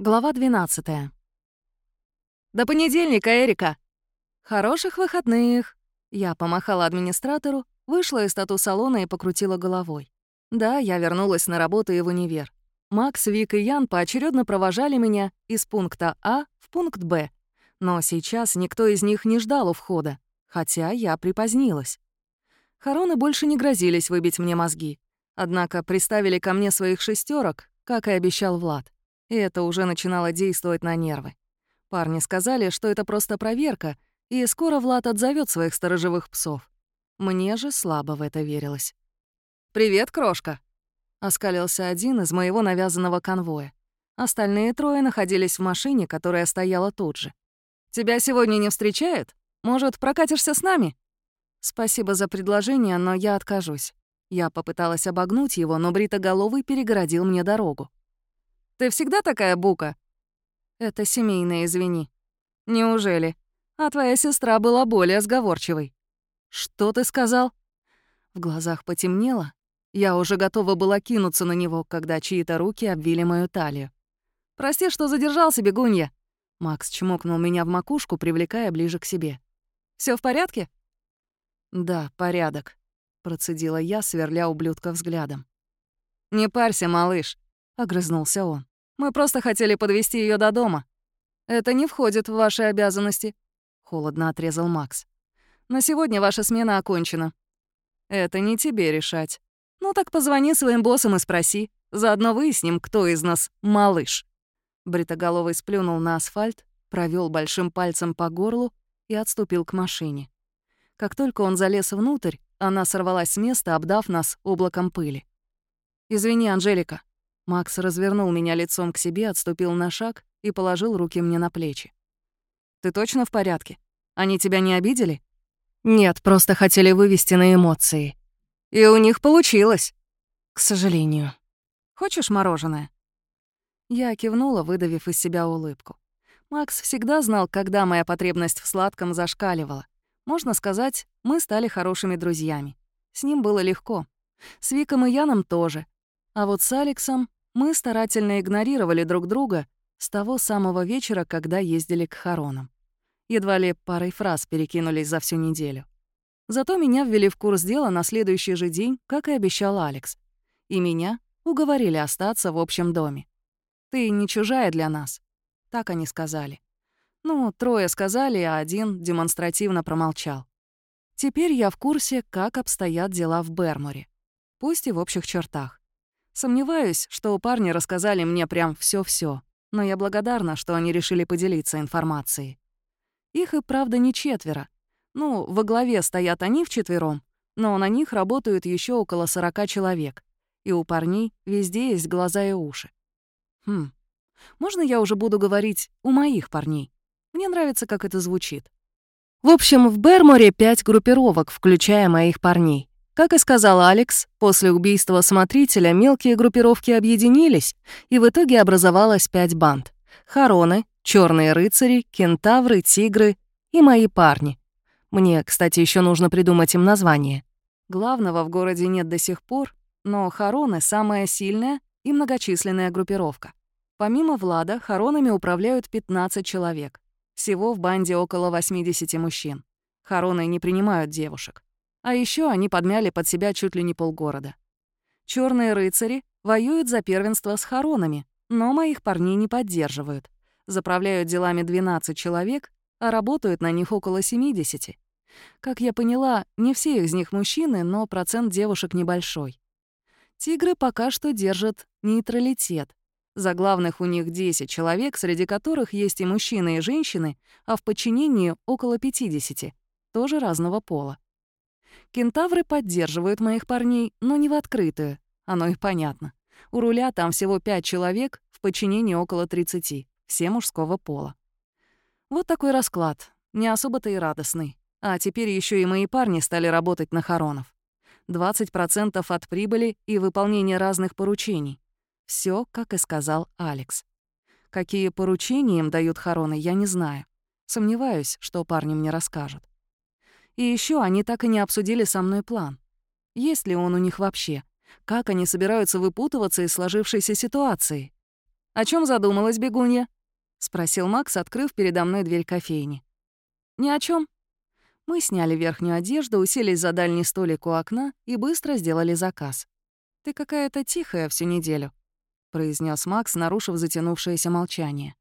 Глава 12. «До понедельника, Эрика!» «Хороших выходных!» Я помахала администратору, вышла из тату-салона и покрутила головой. Да, я вернулась на работу и в универ. Макс, Вик и Ян поочередно провожали меня из пункта А в пункт Б. Но сейчас никто из них не ждал у входа, хотя я припозднилась. Хороны больше не грозились выбить мне мозги. Однако приставили ко мне своих шестерок, как и обещал Влад и это уже начинало действовать на нервы. Парни сказали, что это просто проверка, и скоро Влад отзовет своих сторожевых псов. Мне же слабо в это верилось. «Привет, крошка!» — оскалился один из моего навязанного конвоя. Остальные трое находились в машине, которая стояла тут же. «Тебя сегодня не встречают? Может, прокатишься с нами?» «Спасибо за предложение, но я откажусь». Я попыталась обогнуть его, но бритоголовый перегородил мне дорогу. Ты всегда такая бука?» «Это семейное, извини». «Неужели? А твоя сестра была более сговорчивой». «Что ты сказал?» В глазах потемнело. Я уже готова была кинуться на него, когда чьи-то руки обвили мою талию. «Прости, что задержался, бегунья». Макс чмокнул меня в макушку, привлекая ближе к себе. Все в порядке?» «Да, порядок», — процедила я, сверля ублюдка взглядом. «Не парься, малыш», — огрызнулся он. Мы просто хотели подвести ее до дома. Это не входит в ваши обязанности», — холодно отрезал Макс. «На сегодня ваша смена окончена. Это не тебе решать. Ну так позвони своим боссам и спроси. Заодно выясним, кто из нас малыш». Бритоголовый сплюнул на асфальт, провел большим пальцем по горлу и отступил к машине. Как только он залез внутрь, она сорвалась с места, обдав нас облаком пыли. «Извини, Анжелика», Макс развернул меня лицом к себе, отступил на шаг и положил руки мне на плечи. «Ты точно в порядке? Они тебя не обидели?» «Нет, просто хотели вывести на эмоции. И у них получилось. К сожалению. Хочешь мороженое?» Я кивнула, выдавив из себя улыбку. Макс всегда знал, когда моя потребность в сладком зашкаливала. Можно сказать, мы стали хорошими друзьями. С ним было легко. С Виком и Яном тоже. А вот с Алексом мы старательно игнорировали друг друга с того самого вечера, когда ездили к хоронам. Едва ли парой фраз перекинулись за всю неделю. Зато меня ввели в курс дела на следующий же день, как и обещал Алекс. И меня уговорили остаться в общем доме. «Ты не чужая для нас», — так они сказали. Ну, трое сказали, а один демонстративно промолчал. Теперь я в курсе, как обстоят дела в Берморе. Пусть и в общих чертах. Сомневаюсь, что у парня рассказали мне прям все все но я благодарна, что они решили поделиться информацией. Их и правда не четверо. Ну, во главе стоят они вчетвером, но на них работают еще около сорока человек. И у парней везде есть глаза и уши. Хм, можно я уже буду говорить «у моих парней»? Мне нравится, как это звучит. В общем, в Берморе пять группировок, включая моих парней. Как и сказал Алекс, после убийства смотрителя мелкие группировки объединились, и в итоге образовалось пять банд. Хароны, черные рыцари, кентавры, тигры и мои парни. Мне, кстати, еще нужно придумать им название. Главного в городе нет до сих пор, но Хароны — самая сильная и многочисленная группировка. Помимо Влада, Харонами управляют 15 человек. Всего в банде около 80 мужчин. Хароны не принимают девушек. А еще они подмяли под себя чуть ли не полгорода. Черные рыцари воюют за первенство с хоронами, но моих парней не поддерживают. Заправляют делами 12 человек, а работают на них около 70. Как я поняла, не все из них мужчины, но процент девушек небольшой. Тигры пока что держат нейтралитет. За главных у них 10 человек, среди которых есть и мужчины, и женщины, а в подчинении около 50, тоже разного пола. Кентавры поддерживают моих парней, но не в открытую. Оно и понятно. У руля там всего пять человек, в подчинении около 30, все мужского пола. Вот такой расклад. Не особо-то и радостный. А теперь еще и мои парни стали работать на хоронов. 20% от прибыли и выполнение разных поручений. Все, как и сказал Алекс. Какие поручения им дают хороны, я не знаю. Сомневаюсь, что парни мне расскажут. И еще они так и не обсудили со мной план. Есть ли он у них вообще? Как они собираются выпутываться из сложившейся ситуации? О чем задумалась бегунья?» — спросил Макс, открыв передо мной дверь кофейни. «Ни о чем. Мы сняли верхнюю одежду, уселись за дальний столик у окна и быстро сделали заказ. «Ты какая-то тихая всю неделю», — произнес Макс, нарушив затянувшееся молчание.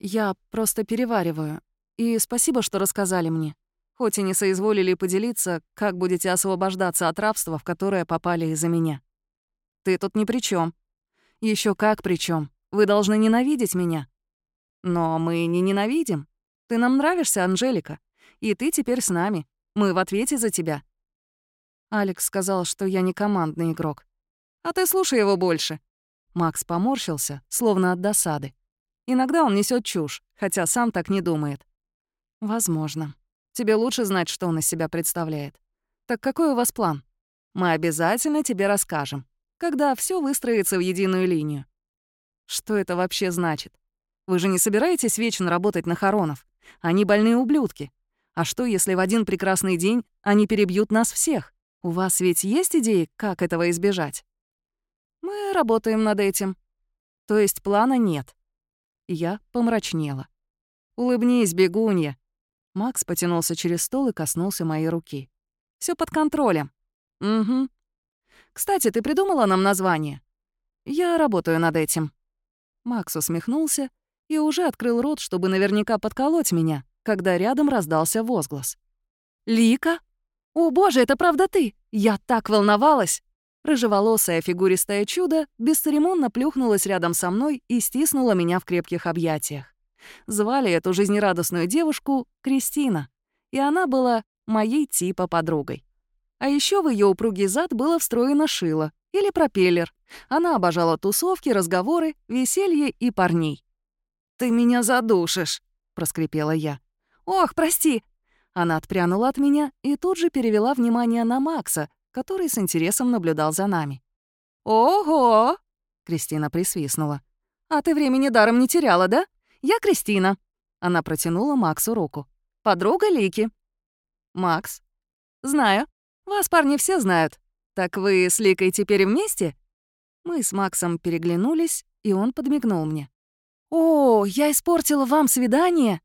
«Я просто перевариваю. И спасибо, что рассказали мне. Хоть и не соизволили поделиться, как будете освобождаться от рабства, в которое попали из-за меня. Ты тут ни при чем. Еще как при чем. Вы должны ненавидеть меня. Но мы не ненавидим. Ты нам нравишься, Анжелика. И ты теперь с нами. Мы в ответе за тебя. Алекс сказал, что я не командный игрок. А ты слушай его больше. Макс поморщился, словно от досады. Иногда он несет чушь, хотя сам так не думает. Возможно. Тебе лучше знать, что он из себя представляет. Так какой у вас план? Мы обязательно тебе расскажем, когда все выстроится в единую линию. Что это вообще значит? Вы же не собираетесь вечно работать на Харонов? Они больные ублюдки. А что, если в один прекрасный день они перебьют нас всех? У вас ведь есть идеи, как этого избежать? Мы работаем над этим. То есть плана нет. Я помрачнела. «Улыбнись, бегунья!» Макс потянулся через стол и коснулся моей руки. Все под контролем». «Угу. Кстати, ты придумала нам название?» «Я работаю над этим». Макс усмехнулся и уже открыл рот, чтобы наверняка подколоть меня, когда рядом раздался возглас. «Лика? О, боже, это правда ты! Я так волновалась!» Рыжеволосое фигуристое чудо бесцеремонно плюхнулось рядом со мной и стиснуло меня в крепких объятиях. Звали эту жизнерадостную девушку Кристина, и она была моей типа подругой. А еще в ее упругий зад было встроено шило или пропеллер. Она обожала тусовки, разговоры, веселье и парней. «Ты меня задушишь», — проскрипела я. «Ох, прости!» Она отпрянула от меня и тут же перевела внимание на Макса, который с интересом наблюдал за нами. «Ого!» — Кристина присвистнула. «А ты времени даром не теряла, да? Я Кристина». Она протянула Максу руку. «Подруга Лики». «Макс?» «Знаю. Вас парни все знают. Так вы с Ликой теперь вместе?» Мы с Максом переглянулись, и он подмигнул мне. «О, я испортила вам свидание?»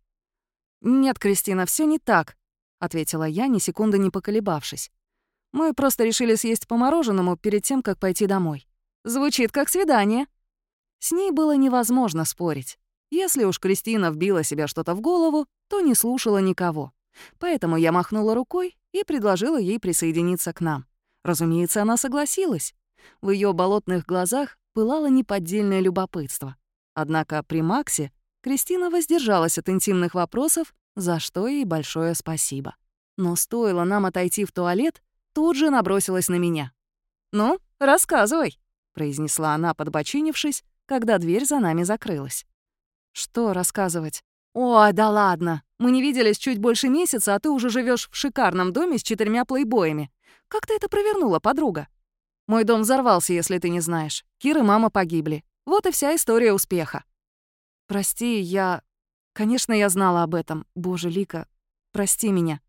«Нет, Кристина, все не так», — ответила я, ни секунды не поколебавшись. «Мы просто решили съесть по мороженому перед тем, как пойти домой. Звучит как свидание». С ней было невозможно спорить. Если уж Кристина вбила себе что-то в голову, то не слушала никого. Поэтому я махнула рукой и предложила ей присоединиться к нам. Разумеется, она согласилась. В ее болотных глазах пылало неподдельное любопытство. Однако при Максе Кристина воздержалась от интимных вопросов, за что ей большое спасибо. Но стоило нам отойти в туалет, тут же набросилась на меня. «Ну, рассказывай», — произнесла она, подбочинившись, когда дверь за нами закрылась. «Что рассказывать?» «Ой, да ладно. Мы не виделись чуть больше месяца, а ты уже живешь в шикарном доме с четырьмя плейбоями. Как ты это провернула, подруга?» «Мой дом взорвался, если ты не знаешь. Кир и мама погибли. Вот и вся история успеха». «Прости, я... Конечно, я знала об этом. Боже, Лика, прости меня».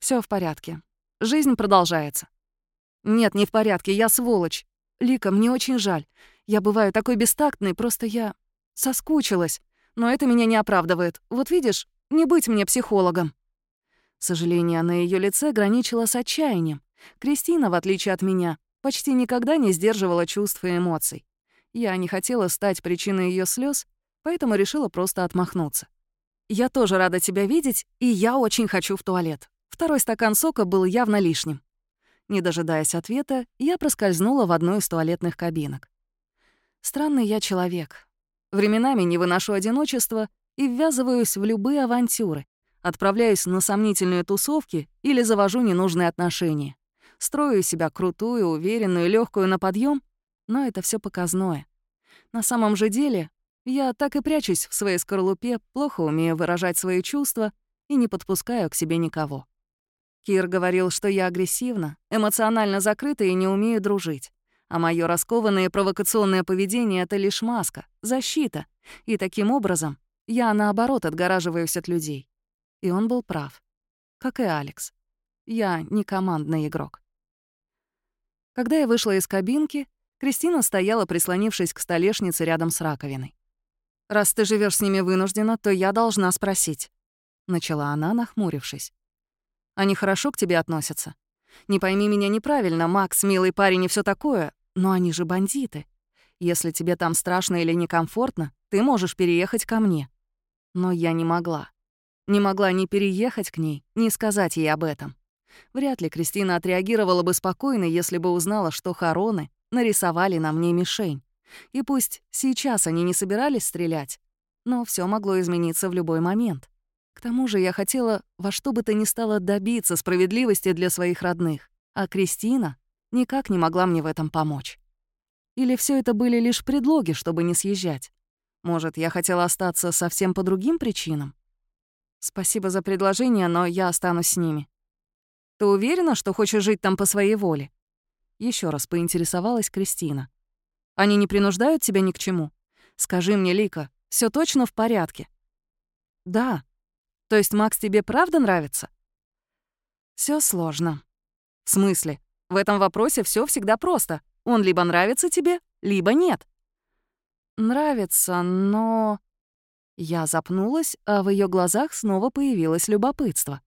Все в порядке. Жизнь продолжается». «Нет, не в порядке, я сволочь. Лика, мне очень жаль. Я бываю такой бестактной, просто я соскучилась. Но это меня не оправдывает. Вот видишь, не быть мне психологом». Сожаление на ее лице граничило с отчаянием. Кристина, в отличие от меня, почти никогда не сдерживала чувств и эмоций. Я не хотела стать причиной ее слез, поэтому решила просто отмахнуться. «Я тоже рада тебя видеть, и я очень хочу в туалет». Второй стакан сока был явно лишним. Не дожидаясь ответа, я проскользнула в одну из туалетных кабинок. Странный я человек. Временами не выношу одиночества и ввязываюсь в любые авантюры, отправляюсь на сомнительные тусовки или завожу ненужные отношения. Строю себя крутую, уверенную, легкую на подъем, но это все показное. На самом же деле, я так и прячусь в своей скорлупе, плохо умею выражать свои чувства и не подпускаю к себе никого. Кир говорил, что я агрессивна, эмоционально закрыта и не умею дружить. А мое раскованное провокационное поведение — это лишь маска, защита. И таким образом я, наоборот, отгораживаюсь от людей. И он был прав. Как и Алекс. Я не командный игрок. Когда я вышла из кабинки, Кристина стояла, прислонившись к столешнице рядом с раковиной. «Раз ты живешь с ними вынуждена, то я должна спросить», — начала она, нахмурившись. «Они хорошо к тебе относятся? Не пойми меня неправильно, Макс, милый парень и все такое, но они же бандиты. Если тебе там страшно или некомфортно, ты можешь переехать ко мне». Но я не могла. Не могла ни переехать к ней, ни сказать ей об этом. Вряд ли Кристина отреагировала бы спокойно, если бы узнала, что хороны нарисовали на мне мишень. И пусть сейчас они не собирались стрелять, но все могло измениться в любой момент. К тому же я хотела во что бы то ни стало добиться справедливости для своих родных, а Кристина никак не могла мне в этом помочь. Или все это были лишь предлоги, чтобы не съезжать? Может, я хотела остаться совсем по другим причинам? Спасибо за предложение, но я останусь с ними. Ты уверена, что хочешь жить там по своей воле? Еще раз поинтересовалась Кристина. Они не принуждают тебя ни к чему? Скажи мне, Лика, все точно в порядке? Да. То есть Макс тебе правда нравится? Все сложно. В смысле? В этом вопросе все всегда просто. Он либо нравится тебе, либо нет. Нравится, но... Я запнулась, а в ее глазах снова появилось любопытство.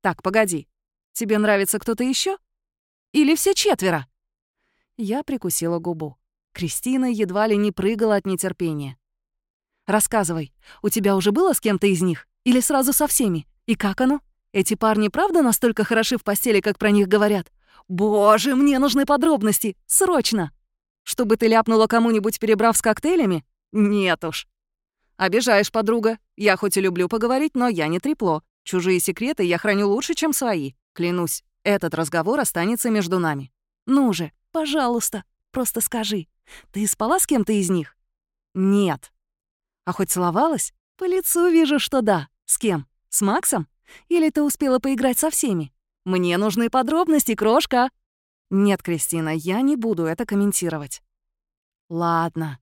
Так, погоди. Тебе нравится кто-то еще? Или все четверо?» Я прикусила губу. Кристина едва ли не прыгала от нетерпения. «Рассказывай, у тебя уже было с кем-то из них? Или сразу со всеми? И как оно? Эти парни правда настолько хороши в постели, как про них говорят? Боже, мне нужны подробности! Срочно! Чтобы ты ляпнула кому-нибудь, перебрав с коктейлями? Нет уж. Обижаешь, подруга. Я хоть и люблю поговорить, но я не трепло. Чужие секреты я храню лучше, чем свои. Клянусь, этот разговор останется между нами. Ну же, пожалуйста, просто скажи. Ты спала с кем-то из них? Нет. А хоть целовалась? По лицу вижу, что да. С кем? С Максом? Или ты успела поиграть со всеми? Мне нужны подробности, крошка. Нет, Кристина, я не буду это комментировать. Ладно,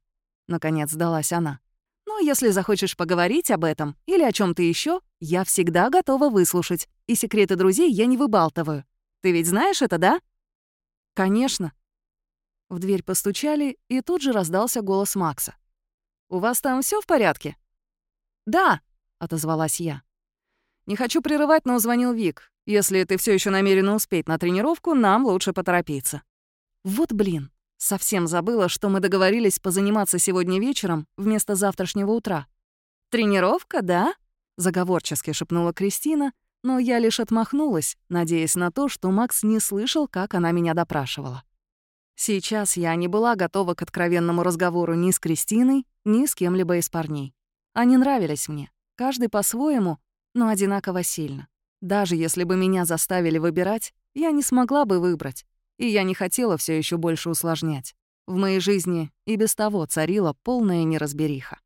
наконец сдалась она. Но если захочешь поговорить об этом или о чем то еще, я всегда готова выслушать. И секреты друзей я не выбалтываю. Ты ведь знаешь это, да?» «Конечно». В дверь постучали, и тут же раздался голос Макса. «У вас там все в порядке?» «Да», — отозвалась я. «Не хочу прерывать, но звонил Вик. Если ты все еще намерена успеть на тренировку, нам лучше поторопиться». «Вот блин, совсем забыла, что мы договорились позаниматься сегодня вечером вместо завтрашнего утра». «Тренировка, да?» — заговорчески шепнула Кристина, но я лишь отмахнулась, надеясь на то, что Макс не слышал, как она меня допрашивала. Сейчас я не была готова к откровенному разговору ни с Кристиной, ни с кем-либо из парней. Они нравились мне, каждый по-своему, но одинаково сильно. Даже если бы меня заставили выбирать, я не смогла бы выбрать, и я не хотела все еще больше усложнять. В моей жизни и без того царила полная неразбериха.